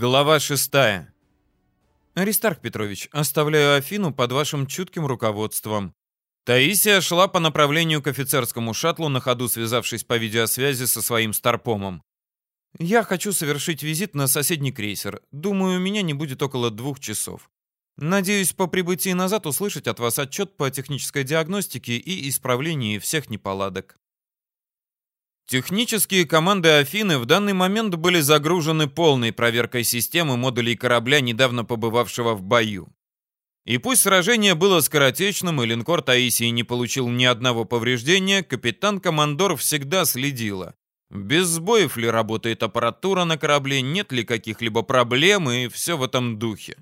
Глава шестая. Аристарх Петрович, оставляю Афину под вашим чутким руководством. Таисия шла по направлению к офицерскому шаттлу, на ходу связавшись по видеосвязи со своим старпомом. Я хочу совершить визит на соседний крейсер. Думаю, у меня не будет около двух часов. Надеюсь, по прибытии назад услышать от вас отчет по технической диагностике и исправлении всех неполадок. Технические команды Афины в данный момент были загружены полной проверкой системы модулей корабля, недавно побывавшего в бою. И пусть сражение было скоротечным и линкор Таисии не получил ни одного повреждения, капитан-командор всегда следила. Без сбоев ли работает аппаратура на корабле, нет ли каких-либо проблем и все в этом духе.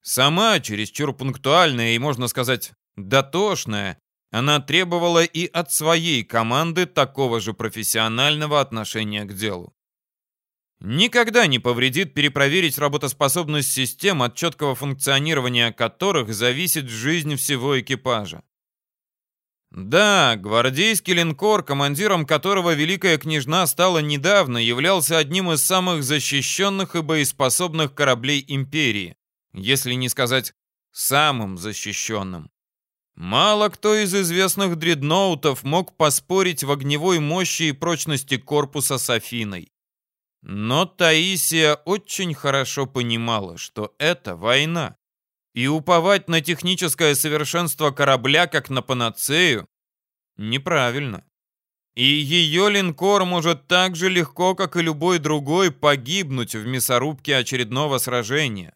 Сама, чересчур пунктуальная и, можно сказать, дотошная, она требовала и от своей команды такого же профессионального отношения к делу. Никогда не повредит перепроверить работоспособность систем, от четкого функционирования которых зависит жизнь всего экипажа. Да, гвардейский линкор, командиром которого Великая Княжна стала недавно, являлся одним из самых защищенных и боеспособных кораблей Империи, если не сказать самым защищенным. Мало кто из известных дредноутов мог поспорить в огневой мощи и прочности корпуса с Афиной. Но Таисия очень хорошо понимала, что это война. И уповать на техническое совершенство корабля как на панацею неправильно. И ее линкор может так же легко, как и любой другой, погибнуть в мясорубке очередного сражения.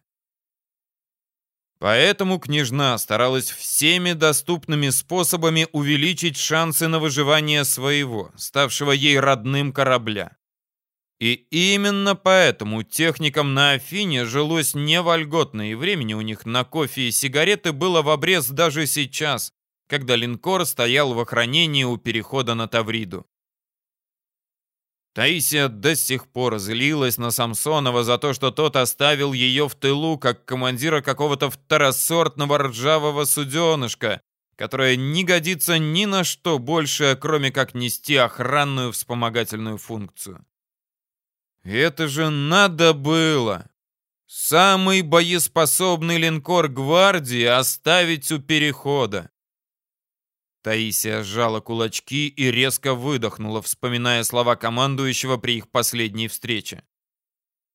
Поэтому княжна старалась всеми доступными способами увеличить шансы на выживание своего, ставшего ей родным корабля. И именно поэтому техникам на Афине жилось не вольготно, и времени у них на кофе и сигареты было в обрез даже сейчас, когда линкор стоял в охранении у перехода на Тавриду. Таисия до сих пор злилась на Самсонова за то, что тот оставил ее в тылу, как командира какого-то второсортного ржавого суденышка, которое не годится ни на что больше, кроме как нести охранную вспомогательную функцию. Это же надо было! Самый боеспособный линкор гвардии оставить у перехода. Таисия сжала кулачки и резко выдохнула, вспоминая слова командующего при их последней встрече.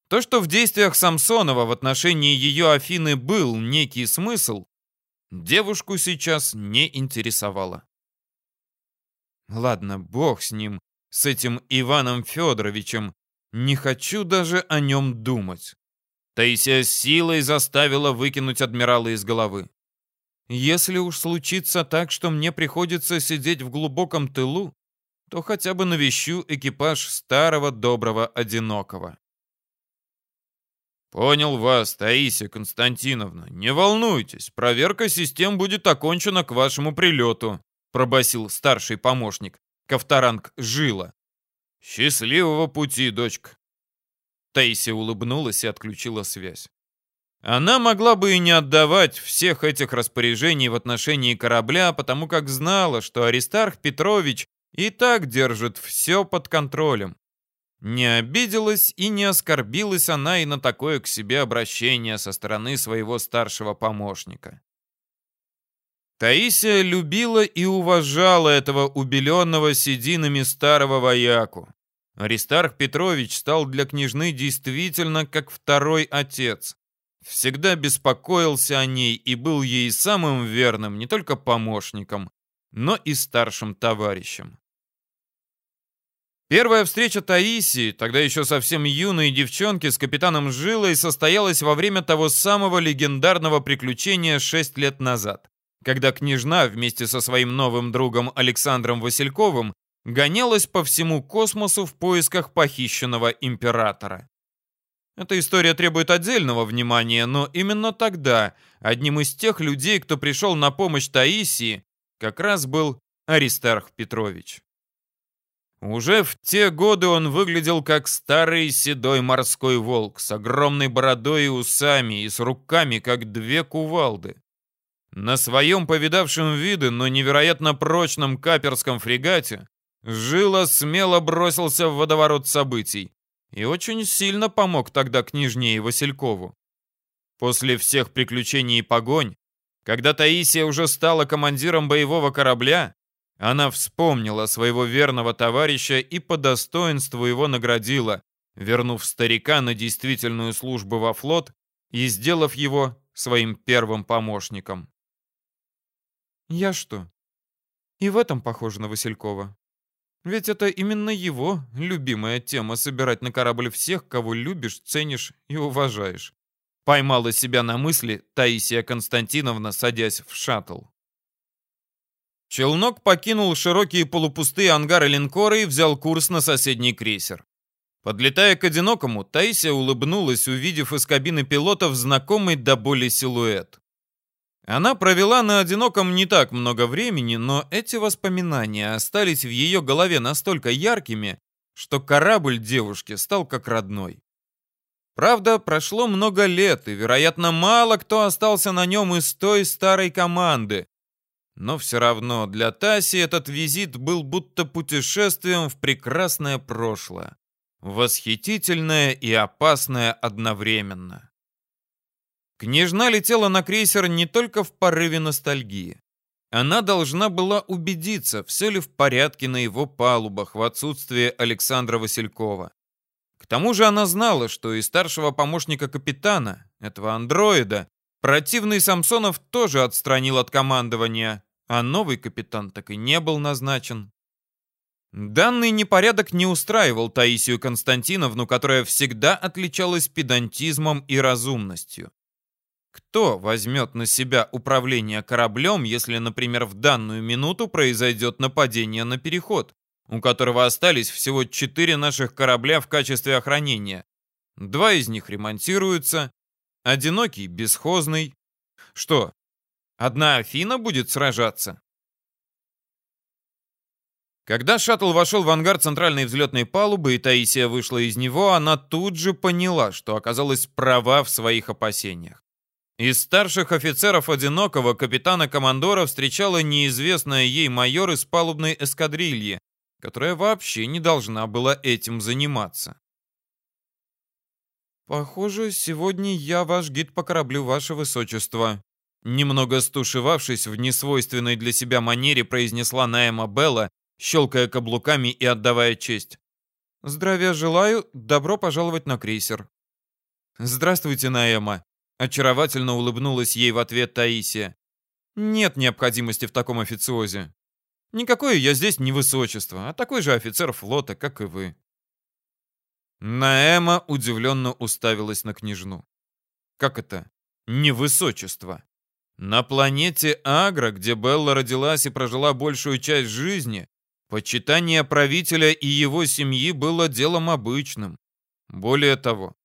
То, что в действиях Самсонова в отношении ее Афины был некий смысл, девушку сейчас не интересовало. Ладно, бог с ним, с этим Иваном Федоровичем. Не хочу даже о нем думать. Таисия силой заставила выкинуть адмирала из головы. Если уж случится так, что мне приходится сидеть в глубоком тылу, то хотя бы навещу экипаж старого доброго одинокого. Понял вас, Таисия Константиновна. Не волнуйтесь, проверка систем будет окончена к вашему прилету, пробасил старший помощник, Ковторанг Жила. Счастливого пути, дочка. Таисия улыбнулась и отключила связь. Она могла бы и не отдавать всех этих распоряжений в отношении корабля, потому как знала, что Аристарх Петрович и так держит все под контролем. Не обиделась и не оскорбилась она и на такое к себе обращение со стороны своего старшего помощника. Таисия любила и уважала этого убеленного сединами старого вояку. Аристарх Петрович стал для княжны действительно как второй отец всегда беспокоился о ней и был ей самым верным не только помощником, но и старшим товарищем. Первая встреча Таисии, тогда еще совсем юной девчонки, с капитаном Жилой состоялась во время того самого легендарного приключения шесть лет назад, когда княжна вместе со своим новым другом Александром Васильковым гонялась по всему космосу в поисках похищенного императора. Эта история требует отдельного внимания, но именно тогда одним из тех людей, кто пришел на помощь Таисии, как раз был Аристарх Петрович. Уже в те годы он выглядел как старый седой морской волк с огромной бородой и усами и с руками, как две кувалды. На своем повидавшем виды, но невероятно прочном каперском фрегате Жила смело бросился в водоворот событий, и очень сильно помог тогда княжне и Василькову. После всех приключений и погонь, когда Таисия уже стала командиром боевого корабля, она вспомнила своего верного товарища и по достоинству его наградила, вернув старика на действительную службу во флот и сделав его своим первым помощником. «Я что, и в этом похожа на Василькова?» Ведь это именно его любимая тема — собирать на корабль всех, кого любишь, ценишь и уважаешь. Поймала себя на мысли Таисия Константиновна, садясь в шаттл. Челнок покинул широкие полупустые ангары линкора и взял курс на соседний крейсер. Подлетая к одинокому, Таисия улыбнулась, увидев из кабины пилотов знакомый до боли силуэт. Она провела на одиноком не так много времени, но эти воспоминания остались в ее голове настолько яркими, что корабль девушки стал как родной. Правда, прошло много лет, и, вероятно, мало кто остался на нем из той старой команды. Но все равно для Таси этот визит был будто путешествием в прекрасное прошлое. Восхитительное и опасное одновременно. Княжна летела на крейсер не только в порыве ностальгии. Она должна была убедиться, все ли в порядке на его палубах в отсутствие Александра Василькова. К тому же она знала, что и старшего помощника капитана, этого андроида, противный Самсонов тоже отстранил от командования, а новый капитан так и не был назначен. Данный непорядок не устраивал Таисию Константиновну, которая всегда отличалась педантизмом и разумностью. Кто возьмет на себя управление кораблем, если, например, в данную минуту произойдет нападение на переход, у которого остались всего четыре наших корабля в качестве охранения? Два из них ремонтируются, одинокий бесхозный. Что, одна Афина будет сражаться? Когда шаттл вошел в ангар центральной взлетной палубы и Таисия вышла из него, она тут же поняла, что оказалась права в своих опасениях. Из старших офицеров одинокого капитана-командора встречала неизвестная ей майор из палубной эскадрильи, которая вообще не должна была этим заниматься. «Похоже, сегодня я ваш гид по кораблю, ваше высочество», Немного стушевавшись в несвойственной для себя манере, произнесла Наэма Белла, щелкая каблуками и отдавая честь. «Здравия желаю, добро пожаловать на крейсер». «Здравствуйте, Наэма», Очаровательно улыбнулась ей в ответ Таисия. Нет необходимости в таком официозе. Никакое я здесь не высочество, а такой же офицер флота, как и вы. Наэма удивленно уставилась на княжну. Как это? Не высочество. На планете Агра, где Белла родилась и прожила большую часть жизни, почитание правителя и его семьи было делом обычным. Более того,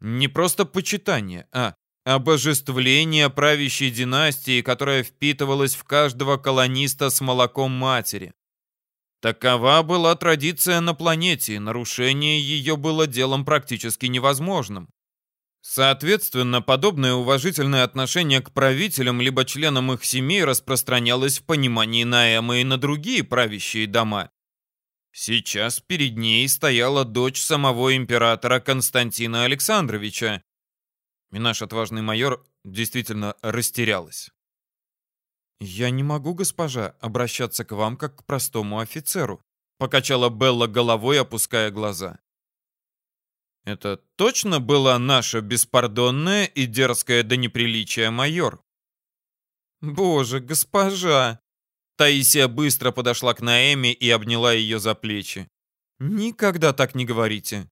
не просто почитание, а обожествление правящей династии, которая впитывалась в каждого колониста с молоком матери. Такова была традиция на планете, и нарушение ее было делом практически невозможным. Соответственно, подобное уважительное отношение к правителям либо членам их семей распространялось в понимании Наэма и на другие правящие дома. Сейчас перед ней стояла дочь самого императора Константина Александровича, и наш отважный майор действительно растерялась. «Я не могу, госпожа, обращаться к вам как к простому офицеру», покачала Белла головой, опуская глаза. «Это точно была наша беспардонная и дерзкая до неприличия майор?» «Боже, госпожа!» Таисия быстро подошла к Наэме и обняла ее за плечи. «Никогда так не говорите.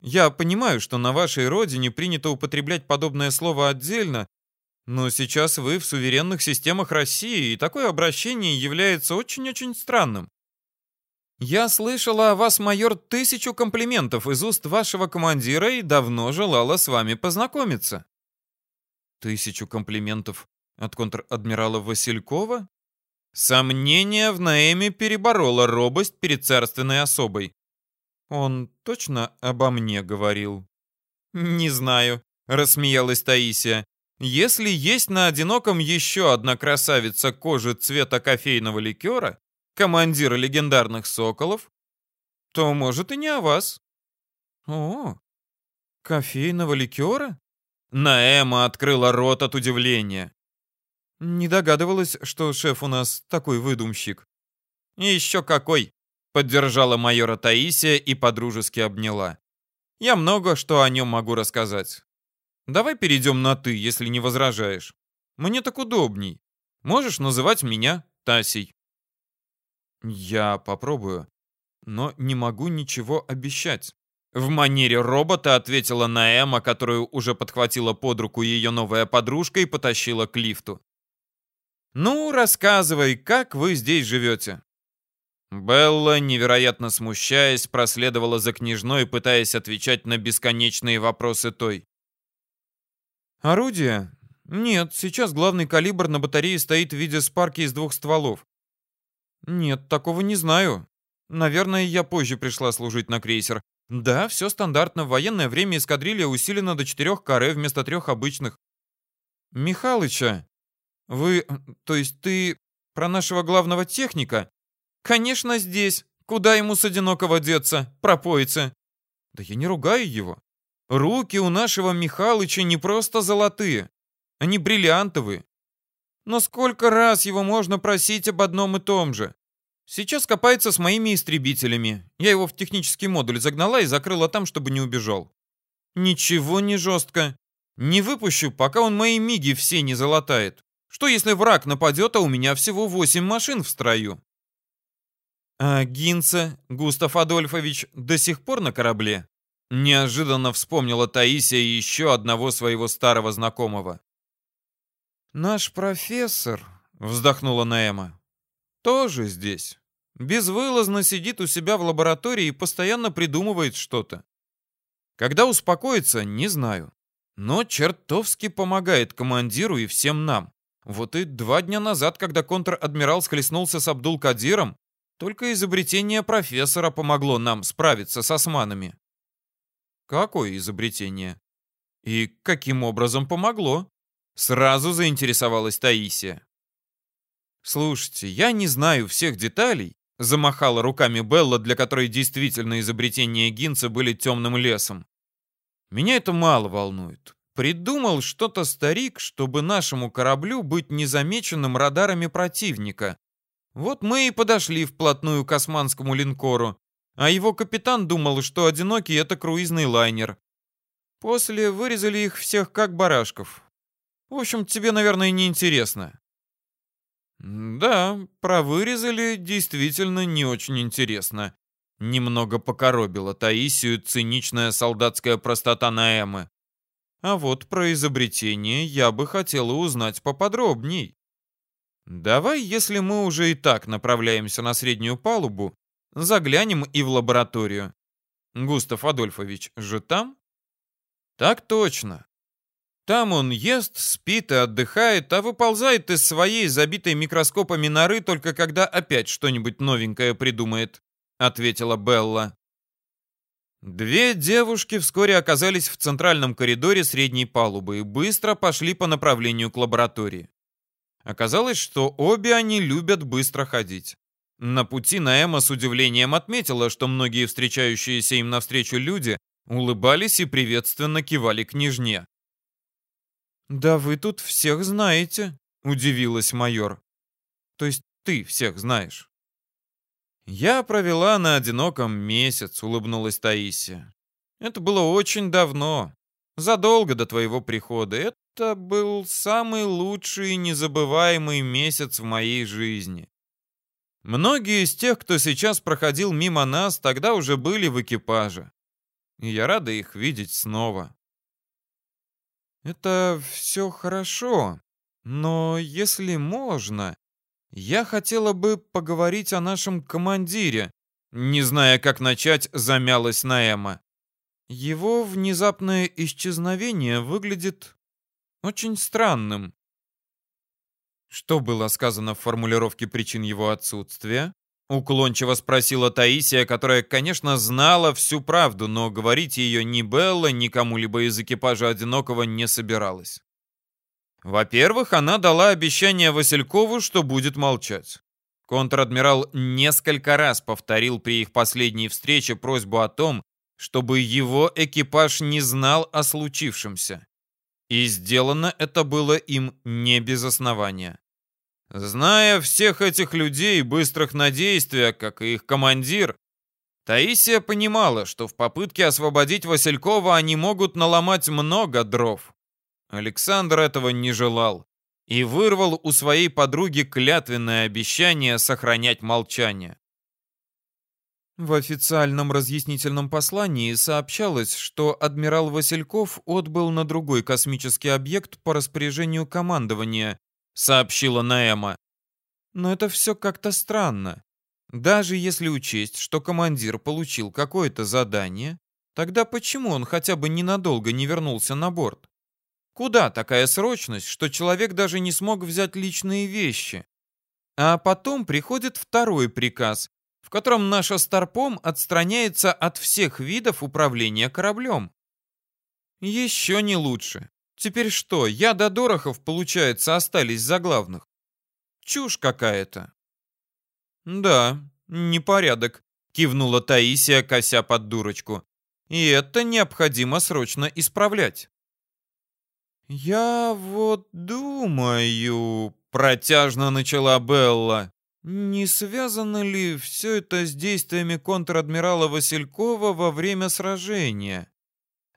Я понимаю, что на вашей родине принято употреблять подобное слово отдельно, но сейчас вы в суверенных системах России, и такое обращение является очень-очень странным. Я слышала о вас, майор, тысячу комплиментов из уст вашего командира и давно желала с вами познакомиться. Тысячу комплиментов от контр-адмирала Василькова? Сомнение в Наэме переборола робость перед царственной особой. Он точно обо мне говорил? Не знаю, рассмеялась Таисия. Если есть на одиноком еще одна красавица кожи цвета кофейного ликера, командира легендарных соколов, то может и не о вас. О, кофейного ликера? Наэма открыла рот от удивления. Не догадывалась, что шеф у нас такой выдумщик. Еще какой, поддержала майора Таисия и подружески обняла. Я много что о нем могу рассказать. Давай перейдем на «ты», если не возражаешь. Мне так удобней. Можешь называть меня Тасей. Я попробую, но не могу ничего обещать. В манере робота ответила Наэма, которую уже подхватила под руку ее новая подружка и потащила к лифту. «Ну, рассказывай, как вы здесь живете?» Белла, невероятно смущаясь, проследовала за княжной, пытаясь отвечать на бесконечные вопросы той. «Орудие? Нет, сейчас главный калибр на батарее стоит в виде спарки из двух стволов. Нет, такого не знаю. Наверное, я позже пришла служить на крейсер. Да, все стандартно. В военное время эскадрилья усилена до четырех каре вместо трех обычных. Михалыча, вы, то есть ты про нашего главного техника? Конечно, здесь. Куда ему с одинокого деться, пропоится? Да я не ругаю его. Руки у нашего Михалыча не просто золотые. Они бриллиантовые. Но сколько раз его можно просить об одном и том же? Сейчас копается с моими истребителями. Я его в технический модуль загнала и закрыла там, чтобы не убежал. Ничего не жестко. Не выпущу, пока он мои миги все не залатает. Что если враг нападет, а у меня всего восемь машин в строю? А Гинца, Густав Адольфович, до сих пор на корабле? Неожиданно вспомнила Таисия еще одного своего старого знакомого. «Наш профессор», — вздохнула Наэма, — «тоже здесь. Безвылазно сидит у себя в лаборатории и постоянно придумывает что-то. Когда успокоится, не знаю. Но чертовски помогает командиру и всем нам. Вот и два дня назад, когда контр-адмирал схлестнулся с Абдул-Кадиром, только изобретение профессора помогло нам справиться с османами. Какое изобретение? И каким образом помогло? Сразу заинтересовалась Таисия. Слушайте, я не знаю всех деталей, Замахала руками Белла, для которой действительно изобретения Гинца были темным лесом. Меня это мало волнует. Придумал что-то старик, чтобы нашему кораблю быть незамеченным радарами противника. Вот мы и подошли вплотную к османскому линкору, а его капитан думал, что одинокий — это круизный лайнер. После вырезали их всех как барашков. В общем, тебе, наверное, не интересно. Да, про вырезали действительно не очень интересно. Немного покоробила Таисию циничная солдатская простота Наэмы. А вот про изобретение я бы хотела узнать поподробней. Давай, если мы уже и так направляемся на среднюю палубу, заглянем и в лабораторию. Густав Адольфович же там? Так точно. Там он ест, спит и отдыхает, а выползает из своей забитой микроскопами норы только когда опять что-нибудь новенькое придумает», — ответила Белла. Две девушки вскоре оказались в центральном коридоре средней палубы и быстро пошли по направлению к лаборатории. Оказалось, что обе они любят быстро ходить. На пути Наэма с удивлением отметила, что многие встречающиеся им навстречу люди улыбались и приветственно кивали княжне. «Да вы тут всех знаете», — удивилась майор. «То есть ты всех знаешь?» «Я провела на одиноком месяц», — улыбнулась Таисия. «Это было очень давно, задолго до твоего прихода. Это был самый лучший и незабываемый месяц в моей жизни. Многие из тех, кто сейчас проходил мимо нас, тогда уже были в экипаже. И я рада их видеть снова. Это все хорошо, но если можно, я хотела бы поговорить о нашем командире. Не зная, как начать, замялась Наэма. Его внезапное исчезновение выглядит очень странным. Что было сказано в формулировке причин его отсутствия? Уклончиво спросила Таисия, которая, конечно, знала всю правду, но говорить ее ни Белла, ни кому-либо из экипажа одинокого не собиралась. Во-первых, она дала обещание Василькову, что будет молчать. Контр-адмирал несколько раз повторил при их последней встрече просьбу о том, чтобы его экипаж не знал о случившемся. И сделано это было им не без основания. Зная всех этих людей, быстрых на действия, как и их командир, Таисия понимала, что в попытке освободить Василькова они могут наломать много дров. Александр этого не желал и вырвал у своей подруги клятвенное обещание сохранять молчание. В официальном разъяснительном послании сообщалось, что адмирал Васильков отбыл на другой космический объект по распоряжению командования, сообщила Наэма. Но это все как-то странно. Даже если учесть, что командир получил какое-то задание, тогда почему он хотя бы ненадолго не вернулся на борт? Куда такая срочность, что человек даже не смог взять личные вещи? А потом приходит второй приказ, котором наша Старпом отстраняется от всех видов управления кораблем. Еще не лучше. Теперь что, я до Дорохов, получается, остались за главных? Чушь какая-то. Да, непорядок, кивнула Таисия, кося под дурочку. И это необходимо срочно исправлять. Я вот думаю, протяжно начала Белла. Не связано ли все это с действиями контр-адмирала Василькова во время сражения?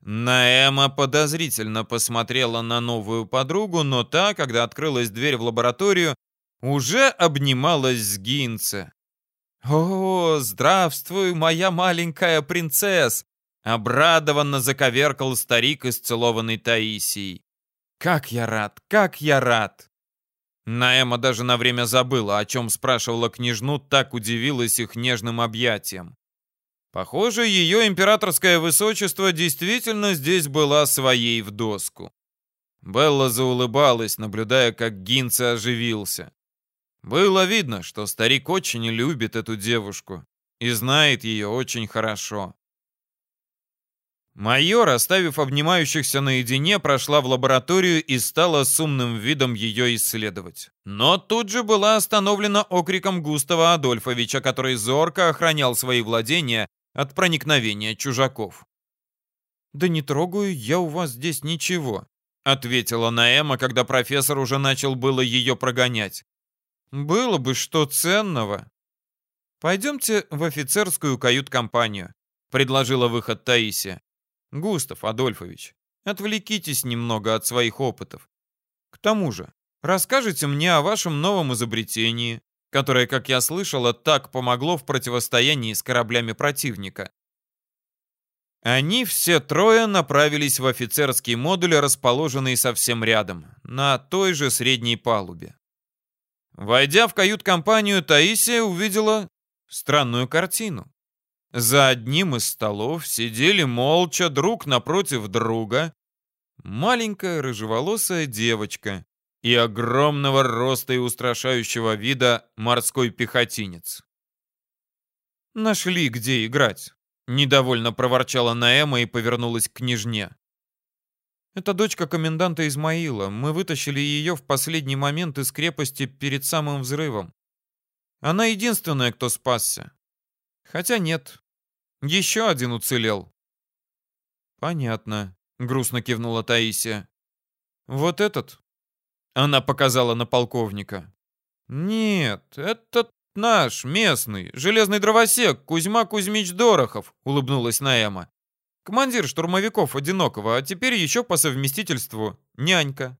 Наэма подозрительно посмотрела на новую подругу, но та, когда открылась дверь в лабораторию, уже обнималась с Гинце. «О, здравствуй, моя маленькая принцесс!» Обрадованно заковеркал старик, исцелованный Таисией. «Как я рад, как я рад!» Наэма даже на время забыла, о чем спрашивала княжну, так удивилась их нежным объятием. Похоже, ее императорское высочество действительно здесь была своей в доску. Белла заулыбалась, наблюдая, как Гинца оживился. Было видно, что старик очень любит эту девушку и знает ее очень хорошо. Майор, оставив обнимающихся наедине, прошла в лабораторию и стала с умным видом ее исследовать. Но тут же была остановлена окриком Густава Адольфовича, который зорко охранял свои владения от проникновения чужаков. «Да не трогаю я у вас здесь ничего», — ответила Наэма, когда профессор уже начал было ее прогонять. «Было бы что ценного». «Пойдемте в офицерскую кают-компанию», — предложила выход Таисия. Густав Адольфович, отвлекитесь немного от своих опытов. К тому же, расскажите мне о вашем новом изобретении, которое, как я слышала, так помогло в противостоянии с кораблями противника. Они все трое направились в офицерский модуль, расположенный совсем рядом, на той же средней палубе. Войдя в кают-компанию, Таисия увидела странную картину. За одним из столов сидели молча друг напротив друга маленькая рыжеволосая девочка и огромного роста и устрашающего вида морской пехотинец. «Нашли, где играть», — недовольно проворчала Наэма и повернулась к княжне. «Это дочка коменданта Измаила. Мы вытащили ее в последний момент из крепости перед самым взрывом. Она единственная, кто спасся. Хотя нет, еще один уцелел. Понятно, грустно кивнула Таисия. Вот этот? Она показала на полковника. Нет, этот наш, местный, железный дровосек, Кузьма Кузьмич Дорохов, улыбнулась Наэма. Командир штурмовиков Одинокого, а теперь еще по совместительству нянька.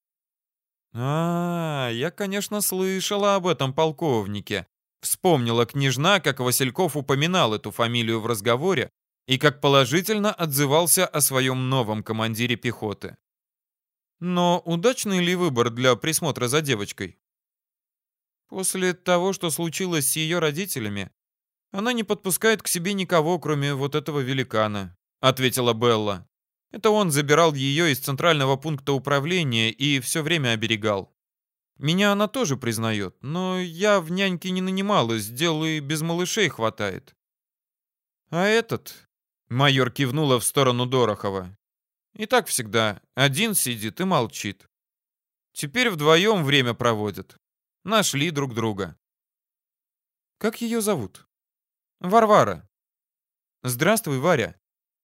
А, я, конечно, слышала об этом полковнике. Вспомнила княжна, как Васильков упоминал эту фамилию в разговоре и как положительно отзывался о своем новом командире пехоты. Но удачный ли выбор для присмотра за девочкой? После того, что случилось с ее родителями, она не подпускает к себе никого, кроме вот этого великана, ответила Белла. Это он забирал ее из центрального пункта управления и все время оберегал. Меня она тоже признает, но я в няньке не нанималась, дел и без малышей хватает. А этот... Майор кивнула в сторону Дорохова. И так всегда. Один сидит и молчит. Теперь вдвоем время проводят. Нашли друг друга. Как ее зовут? Варвара. Здравствуй, Варя.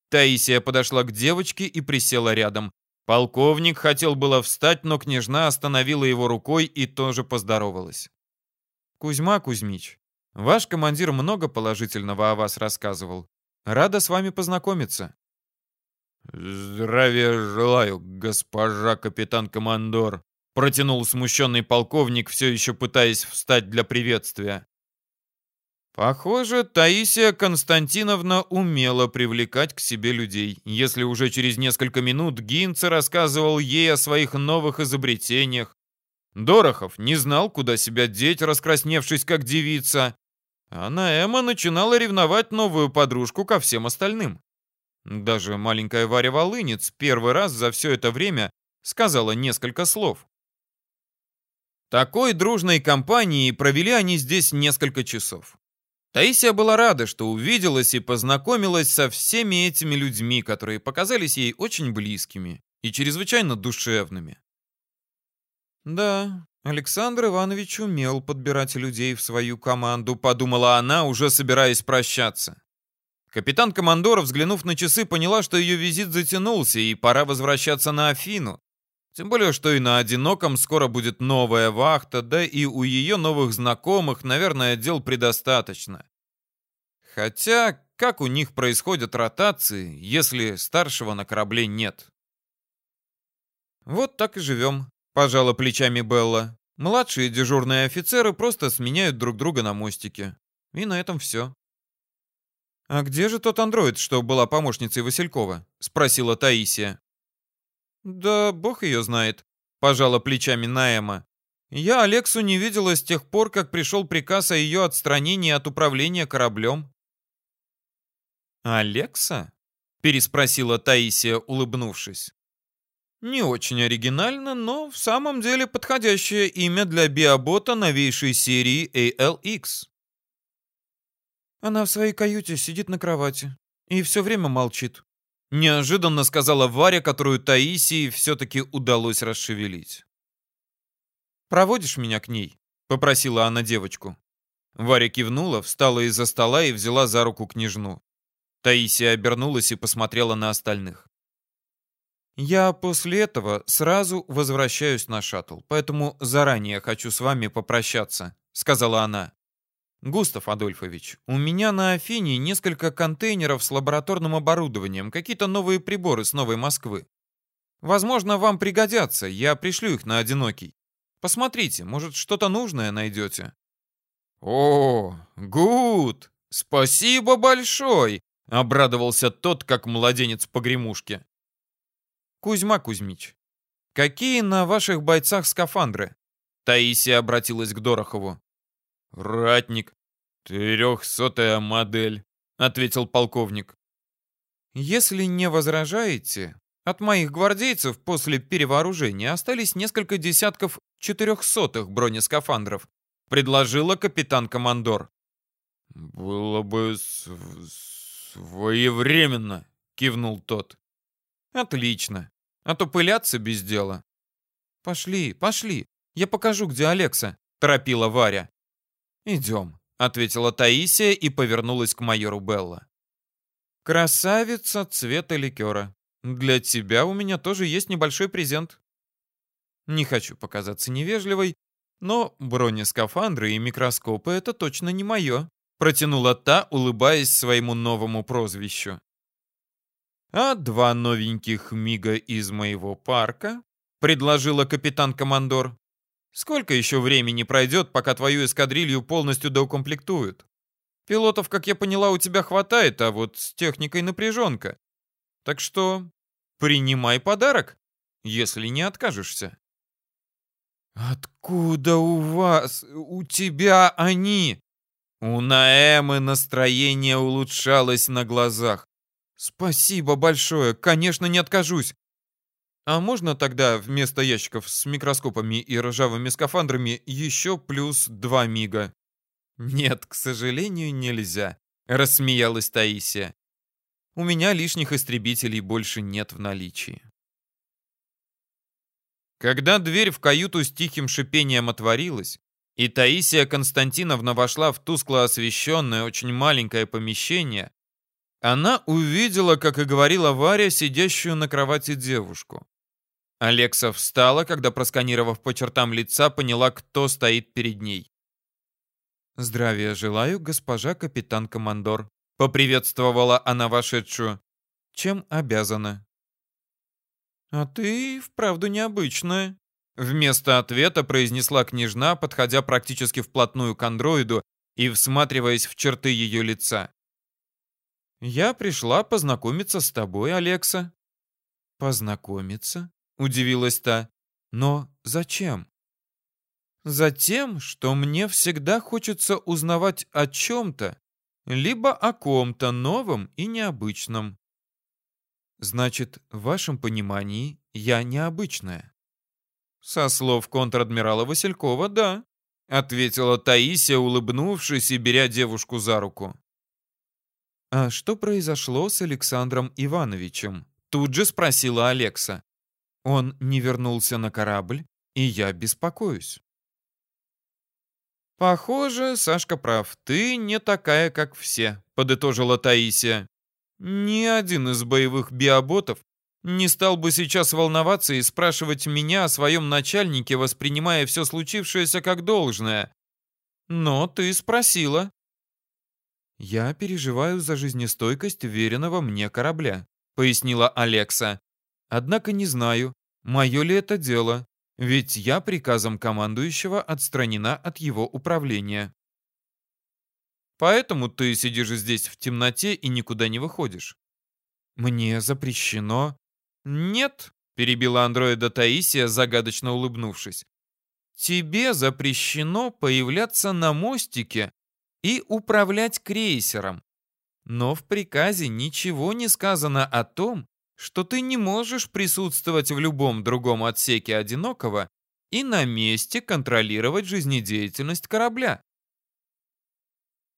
Таисия подошла к девочке и присела рядом. Полковник хотел было встать, но княжна остановила его рукой и тоже поздоровалась. «Кузьма Кузьмич, ваш командир много положительного о вас рассказывал. Рада с вами познакомиться». «Здравия желаю, госпожа капитан-командор», протянул смущенный полковник, все еще пытаясь встать для приветствия. Похоже, Таисия Константиновна умела привлекать к себе людей. Если уже через несколько минут Гинце рассказывал ей о своих новых изобретениях, Дорохов не знал, куда себя деть, раскрасневшись как девица, а Наэма начинала ревновать новую подружку ко всем остальным. Даже маленькая Варя Волынец первый раз за все это время сказала несколько слов. Такой дружной компанией провели они здесь несколько часов. Таисия была рада, что увиделась и познакомилась со всеми этими людьми, которые показались ей очень близкими и чрезвычайно душевными. «Да, Александр Иванович умел подбирать людей в свою команду», подумала она, уже собираясь прощаться. Капитан Командор, взглянув на часы, поняла, что ее визит затянулся и пора возвращаться на Афину. Тем более, что и на одиноком скоро будет новая вахта, да и у ее новых знакомых, наверное, дел предостаточно. Хотя, как у них происходят ротации, если старшего на корабле нет? Вот так и живем, пожала плечами Белла. Младшие дежурные офицеры просто сменяют друг друга на мостике. И на этом все. «А где же тот андроид, что была помощницей Василькова?» — спросила Таисия. «Да бог ее знает», — пожала плечами Наэма. «Я Алексу не видела с тех пор, как пришел приказ о ее отстранении от управления кораблем». «Алекса?» — переспросила Таисия, улыбнувшись. Не очень оригинально, но в самом деле подходящее имя для биобота новейшей серии ALX. Она в своей каюте сидит на кровати и все время молчит. Неожиданно сказала Варя, которую Таисии все-таки удалось расшевелить. «Проводишь меня к ней?» — попросила она девочку. Варя кивнула, встала из-за стола и взяла за руку княжну. Таисия обернулась и посмотрела на остальных. «Я после этого сразу возвращаюсь на шаттл, поэтому заранее хочу с вами попрощаться», — сказала она. «Густав Адольфович, у меня на Афине несколько контейнеров с лабораторным оборудованием, какие-то новые приборы с Новой Москвы. Возможно, вам пригодятся, я пришлю их на одинокий. Посмотрите, может, что-то нужное найдете». «О, гуд! Спасибо большое!» — обрадовался тот, как младенец по гремушке. «Кузьма Кузьмич, какие на ваших бойцах скафандры?» Таисия обратилась к Дорохову. «Ратник, трехсотая модель», — ответил полковник. «Если не возражаете, от моих гвардейцев после перевооружения остались несколько десятков четырехсотых бронескафандров», — предложила капитан-командор. «Было бы своевременно», — кивнул тот. «Отлично. А то пыляться без дела». «Пошли, пошли. Я покажу, где Алекса», — торопила Варя. «Идем», — ответила Таисия и повернулась к майору Белла. «Красавица цвета ликера. Для тебя у меня тоже есть небольшой презент». Не хочу показаться невежливой, но бронескафандры и микроскопы — это точно не мое», — протянула та, улыбаясь своему новому прозвищу. «А два новеньких мига из моего парка?» — предложила капитан-командор. Сколько еще времени пройдет, пока твою эскадрилью полностью доукомплектуют? Пилотов, как я поняла, у тебя хватает, а вот с техникой напряженка. Так что принимай подарок, если не откажешься. Откуда у вас, у тебя они? У Наэмы настроение улучшалось на глазах. Спасибо большое, конечно, не откажусь. А можно тогда вместо ящиков с микроскопами и ржавыми скафандрами еще плюс два мига? Нет, к сожалению, нельзя, рассмеялась Таисия. У меня лишних истребителей больше нет в наличии. Когда дверь в каюту с тихим шипением отворилась, и Таисия Константиновна вошла в тускло освещенное, очень маленькое помещение, она увидела, как и говорила Варя, сидящую на кровати девушку. Алекса встала, когда, просканировав по чертам лица, поняла, кто стоит перед ней. «Здравия желаю, госпожа капитан-командор», — поприветствовала она вошедшую. «Чем обязана?» «А ты вправду необычная», — вместо ответа произнесла княжна, подходя практически вплотную к андроиду и всматриваясь в черты ее лица. «Я пришла познакомиться с тобой, Алекса». «Познакомиться?» — удивилась та. «Но зачем?» Затем, что мне всегда хочется узнавать о чем-то, либо о ком-то новом и необычном. Значит, в вашем понимании я необычная. Со слов контр-адмирала Василькова, да, ответила Таисия, улыбнувшись и беря девушку за руку. А что произошло с Александром Ивановичем? Тут же спросила Алекса. Он не вернулся на корабль, и я беспокоюсь. «Похоже, Сашка прав. Ты не такая, как все», — подытожила Таисия. «Ни один из боевых биоботов не стал бы сейчас волноваться и спрашивать меня о своем начальнике, воспринимая все случившееся как должное. Но ты спросила». «Я переживаю за жизнестойкость веренного мне корабля», — пояснила Алекса. «Однако не знаю, мое ли это дело. Ведь я приказом командующего отстранена от его управления. Поэтому ты сидишь здесь в темноте и никуда не выходишь. Мне запрещено. Нет, перебила андроида Таисия, загадочно улыбнувшись. Тебе запрещено появляться на мостике и управлять крейсером. Но в приказе ничего не сказано о том, что ты не можешь присутствовать в любом другом отсеке одинокого и на месте контролировать жизнедеятельность корабля.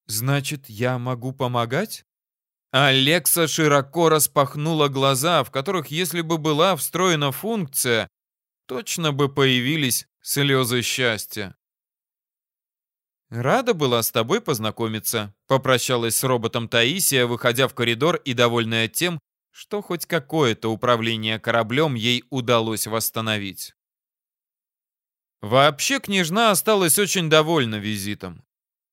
Значит, я могу помогать? Алекса широко распахнула глаза, в которых, если бы была встроена функция, точно бы появились слезы счастья. «Рада была с тобой познакомиться», — попрощалась с роботом Таисия, выходя в коридор и довольная тем, что хоть какое-то управление кораблем ей удалось восстановить. Вообще, княжна осталась очень довольна визитом.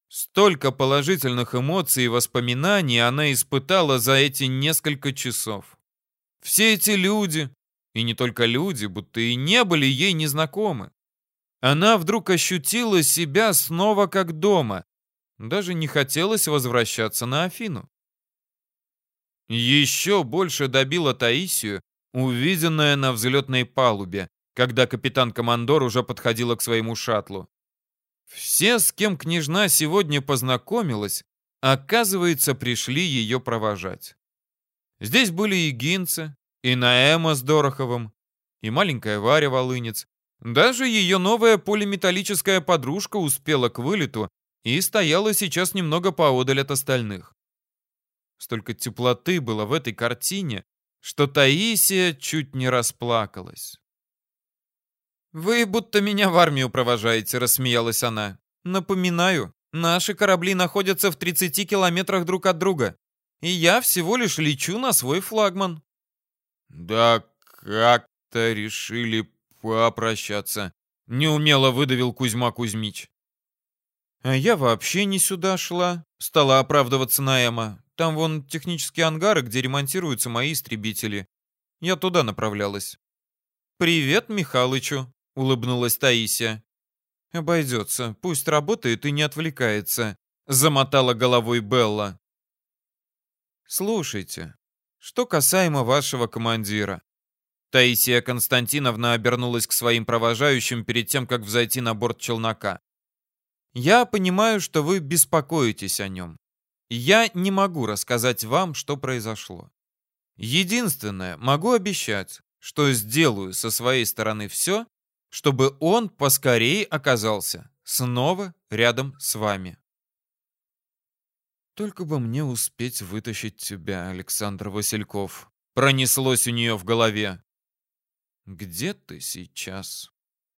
Столько положительных эмоций и воспоминаний она испытала за эти несколько часов. Все эти люди, и не только люди, будто и не были ей незнакомы. Она вдруг ощутила себя снова как дома. Даже не хотелось возвращаться на Афину. Еще больше добила Таисию увиденное на взлетной палубе, когда капитан-командор уже подходила к своему шаттлу. Все, с кем княжна сегодня познакомилась, оказывается, пришли ее провожать. Здесь были и гинцы, и Наэма с Дороховым, и маленькая Варя Волынец. Даже ее новая полиметаллическая подружка успела к вылету и стояла сейчас немного поодаль от остальных. Столько теплоты было в этой картине, что Таисия чуть не расплакалась. «Вы будто меня в армию провожаете», — рассмеялась она. «Напоминаю, наши корабли находятся в 30 километрах друг от друга, и я всего лишь лечу на свой флагман». «Да как-то решили попрощаться», — неумело выдавил Кузьма Кузьмич. «А я вообще не сюда шла», — стала оправдываться Наэма. Там вон технические ангары, где ремонтируются мои истребители. Я туда направлялась. «Привет Михалычу», — улыбнулась Таисия. «Обойдется. Пусть работает и не отвлекается», — замотала головой Белла. «Слушайте, что касаемо вашего командира». Таисия Константиновна обернулась к своим провожающим перед тем, как взойти на борт челнока. «Я понимаю, что вы беспокоитесь о нем. Я не могу рассказать вам, что произошло. Единственное, могу обещать, что сделаю со своей стороны все, чтобы он поскорее оказался снова рядом с вами. Только бы мне успеть вытащить тебя, Александр Васильков. Пронеслось у нее в голове. Где ты сейчас?